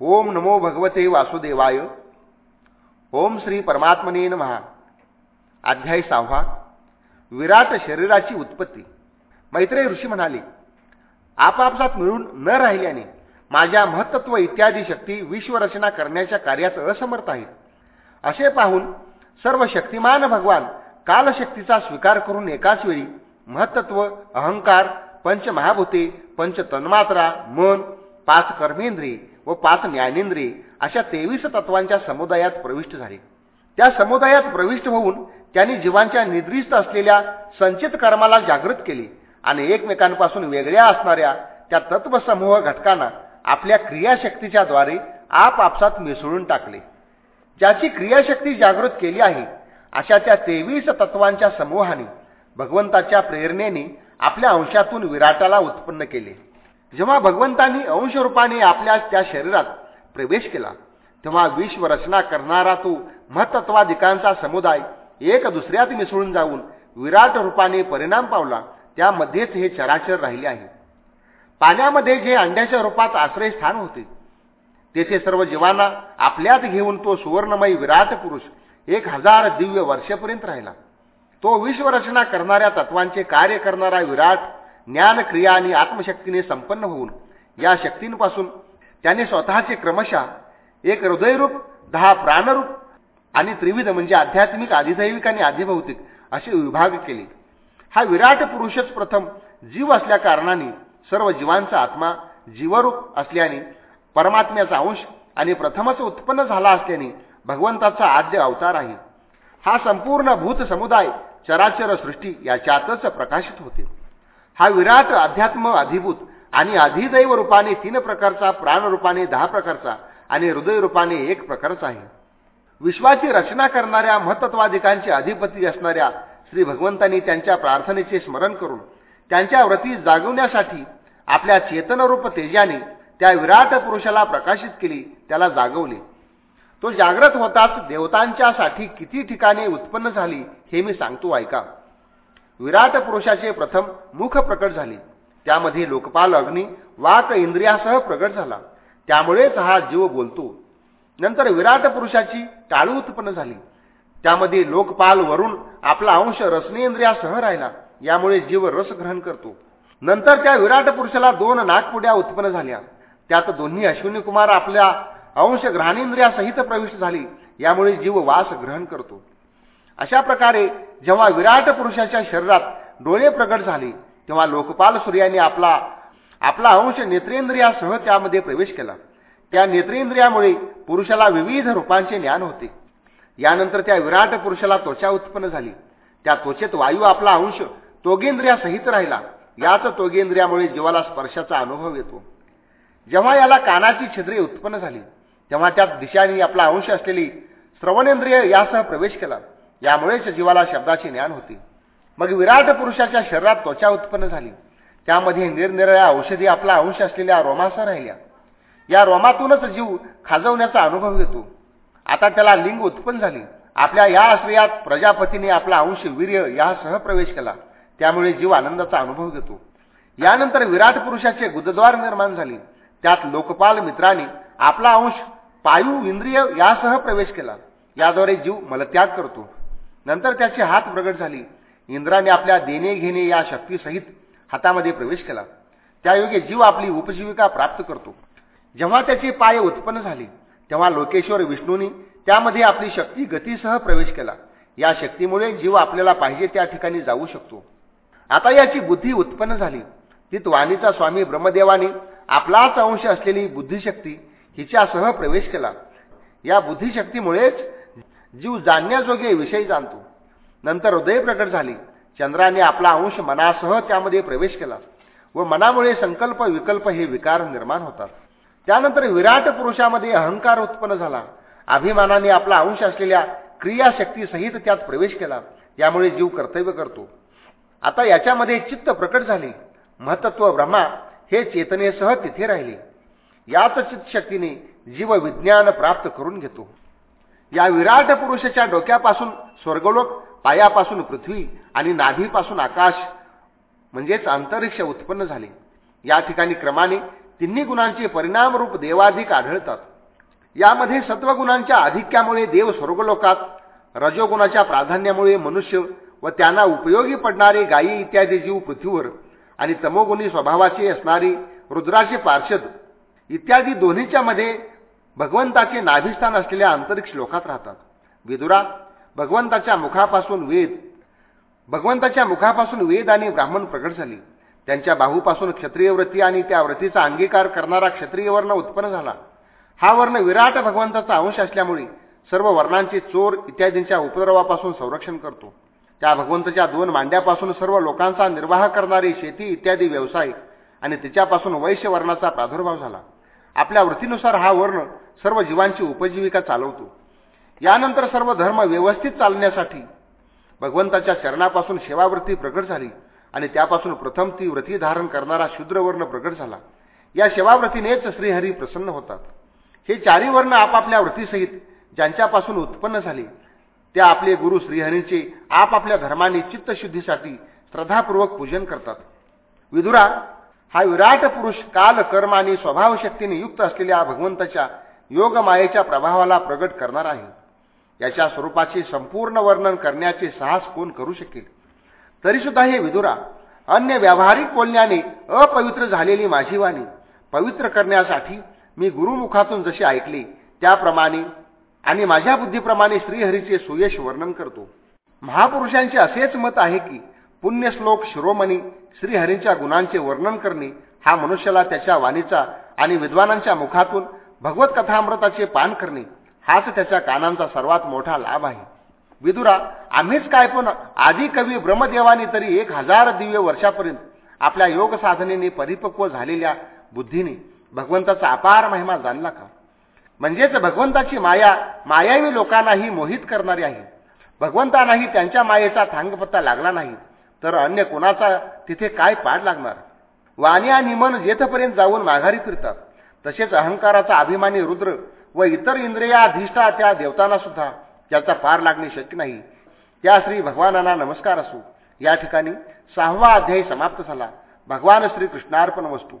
ओम नमो भगवते वासुदेवाय. ओम श्री परमात्मने महा अध्याय सहावा. विराट शरीराची उत्पत्ती. मैत्रेय ऋषी म्हणाले आपापसात मिळून न राहिल्याने माझ्या महत्त्व इत्यादी शक्ती विश्वरचना करण्याच्या कार्यात असमर्थ आहेत. असे पाहून सर्व शक्तिमान भगवान कालशक्तीचा स्वीकार करून एकाच वेळी महत्त्व अहंकार पंचमहाभूते पंच तन्मात्रा मन पाच कर्मेंद्री व पाच ज्ञानेंद्री अशा तेवीस तत्वांच्या समुदायात प्रविष्ट झाले. त्या समुदायात प्रविष्ट होऊन त्यांनी जीवांच्या निद्रिस्त असलेल्या संचित कर्माला जागृत केली आणि एकमेकांपासून वेगळ्या असणाऱ्या त्या तत्वसमूह घटकांना आपल्या क्रियाशक्तीच्या द्वारे आपापसात मिसळून टाकले. ज्याची क्रियाशक्ती जागृत केली आहे अशा त्या तेवीस तत्वांच्या समूहाने भगवंताच्या प्रेरणेने आपल्या अंशातून विराटाला उत्पन्न केले. जेव्हा भगवंतांनी अंशरूपाने आपल्या त्या शरीरात प्रवेश केला तेव्हा विश्व रचना करणारा तो महत्त्वाधिकांचा समुदाय एक दुसऱ्यात मिसळून जाऊन विराट रूपाने परिणाम पावला त्यामध्येच हे चराचर राहिले आहे. पाण्यामध्ये जे अंड्याच्या रूपात आश्रयस्थान होते तेथे सर्व जीवांना आपल्यात घेऊन तो सुवर्णमयी विराट पुरुष एक हजार दिव्य वर्षेपर्यंत राहिला. तो विश्वरचना करणाऱ्या तत्वांचे कार्य करणारा विराट ज्ञान क्रिया आणि आत्मशक्तीने संपन्न होऊन या शक्तींपासून त्याने स्वतःचे क्रमशः एक हृदयरूप दहा प्राणरूप आणि त्रिविध म्हणजे आध्यात्मिक आधिदैविक आणि आधिभौतिक असे विभाग केले. हा विराट पुरुषच प्रथम जीव असल्या कारणाने सर्व जीवांचा आत्मा जीवरूप असल्याने परमात्म्याचा अंश आणि प्रथमच उत्पन्न झाला असल्याने भगवंताचा आद्य अवतार आहे. हा संपूर्ण भूत समुदाय चराचर सृष्टी याच्यातच प्रकाशित होते. हा विराट अध्यात्म अधिभूत आणि अधिदैव रूपाने तीन प्रकारचा प्राणरूपाने दहा प्रकारचा आणि हृदयरूपाने एक प्रकारचा आहे. विश्वाची रचना करणाऱ्या महत्त्वाधिकांचे अधिपती असणाऱ्या श्री भगवंतांनी त्यांच्या प्रार्थनेचे स्मरण करून त्यांच्या व्रती जागवण्यासाठी आपल्या चेतनरूप तेजाने त्या विराट पुरुषाला प्रकाशित केली त्याला जागवले. तो जागृत होताच देवतांच्यासाठी किती ठिकाणे उत्पन्न झाली हे मी सांगतो ऐका. विराट पुरुषाचे प्रथम मुख प्रकट झाले. त्यामध्ये लोकपाल अग्नी वाक इंद्रियासह प्रकट झाला. त्यामुळेच हा जीव बोलतो. नंतर विराट पुरुषाची टाळू उत्पन्न झाली. त्यामध्ये लोकपाल वरून आपला अंश रसनेंद्रियासह राहिला. यामुळे जीव रस ग्रहण करतो. नंतर त्या विराट पुरुषाला दोन नागपुड्या उत्पन्न झाल्या. त्यात दोन्ही अश्विनी कुमार आपल्या अंश ग्रहणेंद्रियासहित प्रविष्ट झाली. यामुळे जीव वास ग्रहण करतो. अशा प्रकारे जेव्हा विराट पुरुषाच्या शरीरात डोळे प्रगट झाले तेव्हा लोकपाल सूर्याने आपला आपला अंश नेत्रेंद्रियासह त्यामध्ये प्रवेश केला. त्या नेत्रेंद्रियामुळे पुरुषाला विविध रूपांचे ज्ञान होते. यानंतर त्या विराट पुरुषाला त्वचा उत्पन्न झाली. त्या त्वचेत वायू आपला अंश तोगेंद्रियासहित राहिला. याच तोगेंद्रियामुळे जीवाला स्पर्शाचा अनुभव येतो. जेव्हा याला कानाची छिद्रे उत्पन्न झाली तेव्हा त्यात दिशांनी आपला अंश असलेली श्रवणेंद्रिय यासह प्रवेश केला. यामुळेच जीवाला शब्दाचे ज्ञान होते. मग विराट पुरुषाच्या शरीरात त्वचा उत्पन्न झाली. त्यामध्ये निरनिराळ्या औषधी आपला अंश असलेल्या रोमासह राहिल्या. या रोमातूनच जीव खाजवण्याचा अनुभव घेतो. आता त्याला लिंग उत्पन्न झाली. आपल्या या आश्रयात प्रजापतीने आपला अंश वीर्य यासह प्रवेश केला. त्यामुळे जीव आनंदाचा अनुभव घेतो. यानंतर विराट पुरुषाचे गुदद्वार निर्माण झाले. त्यात लोकपाल मित्राने आपला अंश पायू इंद्रिय यासह प्रवेश केला. याद्वारे जीव मलत्याग करतो. नंतर त्याचे हात प्रगट झाली. इंद्राने आपल्या देणे घेणे या शक्तीसहित हातामध्ये प्रवेश केला. त्यायोगे जीव आपली उपजीविका प्राप्त करतो. जेव्हा त्याचे पाय उत्पन्न झाले तेव्हा लोकेश्वर विष्णूंनी त्यामध्ये आपली शक्ती गतीसह प्रवेश केला. या शक्तीमुळे जीव आपल्याला पाहिजे त्या ठिकाणी जाऊ शकतो. आता याची बुद्धी उत्पन्न झाली. तीत वाणीचा स्वामी ब्रह्मदेवाने आपलाच अंश असलेली बुद्धिशक्ती हिच्यासह प्रवेश केला. या बुद्धिशक्तीमुळेच जीव जाणण्याजोगे विषय जाणतो. नंतर हृदय प्रकट झाली. चंद्राने आपला अंश मनासह त्यामध्ये प्रवेश केला व मनामुळे संकल्प विकल्प हे विकार निर्माण होतात. त्यानंतर विराट पुरुषामध्ये अहंकार उत्पन्न झाला. अभिमानाने आपला अंश असलेल्या क्रियाशक्तीसहित त्यात प्रवेश केला. यामुळे जीव कर्तव्य करतो. आता याच्यामध्ये चित्त प्रकट झाले. महत्त्व ब्रह्मा हे चेतनेसह तिथे राहिले. याच चित्तशक्तीने जीव विज्ञान प्राप्त करून घेतो. या विराट पुरुषाच्या डोक्यापासून स्वर्गलोक पायापासून पृथ्वी आणि नाभीपासून आकाश म्हणजेच अंतरिक्ष उत्पन्न झाले. या ठिकाणी क्रमाने तिन्ही गुणांचे परिणामरूप देवाधिक आढळतात. यामध्ये सत्वगुणांच्या आधिक्यामुळे देव स्वर्गलोकात रजोगुणाच्या प्राधान्यामुळे मनुष्य व त्यांना उपयोगी पडणारे गायी इत्यादी जीव पृथ्वीवर आणि तमोगुणी स्वभावाचे असणारी रुद्राचे पार्षद इत्यादी दोन्हीच्या मध्ये भगवंताचे नाभिस्थान असलेल्या आंतरिक श्लोकात राहतात. विदुरा भगवंताच्या मुखापासून वेद भगवंताच्या मुखापासून वेद आणि ब्राह्मण प्रगट झाली. त्यांच्या बाहूपासून क्षत्रिय व्रती आणि त्या व्रतीचा अंगीकार करणारा क्षत्रिय वर्ण उत्पन्न झाला. हा वर्ण विराट भगवंताचा अंश असल्यामुळे सर्व वर्णांचे चोर इत्यादींच्या उपद्रवापासून संरक्षण करतो. त्या भगवंताच्या दोन मांड्यापासून सर्व लोकांचा निर्वाह करणारी शेती इत्यादी व्यवसाय आणि तिच्यापासून वैश्य वर्णाचा प्रादुर्भाव झाला. आपल्या वृत्तीनुसार हा वर्ण सर्व जीवांची उपजीविका चालवतो. यानंतर सर्व धर्म व्यवस्थित चालण्यासाठी भगवंताच्या चरणापासून सेवावृत्ती प्रगट झाली आणि त्यापासून प्रथम ती व्रती धारण करणारा शूद्रवर्ण प्रगट झाला. या सेवाव्रतीनेच श्रीहरी प्रसन्न होतात. हे चारी वर्ण आपापल्या वृत्तीसहित ज्यांच्यापासून उत्पन्न झाले त्या आपले गुरु श्रीहरींचे आपापल्या धर्माने चित्तशुद्धीसाठी श्रद्धापूर्वक पूजन करतात. विदुरा हा विराट पुरुष काल कर्म आणि स्वभावशक्तीने युक्त असलेल्या भगवंताच्या योगमायेच्या प्रभावाला प्रगट करणार आहे. याच्या स्वरूपाचे संपूर्ण वर्णन करण्याचे साहस कोण करू शकेल? तरीसुद्धा हे विदुरा अन्य व्यावहारिक बोलण्याने अपवित्र झालेली माझी वाणी पवित्र करण्यासाठी मी गुरुमुखातून जसे ऐकले त्याप्रमाणे आणि माझ्या बुद्धीप्रमाणे श्रीहरीचे सुयश वर्णन करतो. महापुरुषांचे असेच मत आहे की पुण्यश्लोक शिरोमणी श्रीहरींच्या गुणांचे वर्णन करणे हा मनुष्याला त्याच्या वाणीचा आणि विद्वानांच्या मुखातून भगवत कथामृताचे पान करणे हाच त्याच्या कानांचा सर्वात मोठा लाभ आहे. विदुरा आम्हीच काय पण आधी कवी ब्रह्मदेवानी तरी एक हजार दिव्य वर्षापर्यंत आपल्या योग साधनेने परिपक्व झालेल्या बुद्धीने भगवंताचा अपार महिमा जाणला का? म्हणजेच भगवंताची माया मायावी लोकांनाही मोहित करणारी आहे. भगवंतांनाही त्यांच्या मायेचा थांगपत्ता लागला नाही. तर अन्य कोणाचा तिथे काय पाड लागणार? वाणी आणि मन जेथपर्यंत जाऊन माघारी फिरतात तसेच अहंकाराचा अभिमानी रुद्र व इतर इंद्रियाधिष्ठा त्या देवतांना सुद्धा त्याचा पार लागणे शक्य नाही. त्या श्री भगवानांना नमस्कार असो. या ठिकाणी सहावा अध्यायी समाप्त झाला. भगवान श्रीकृष्णार्पण वस्तू.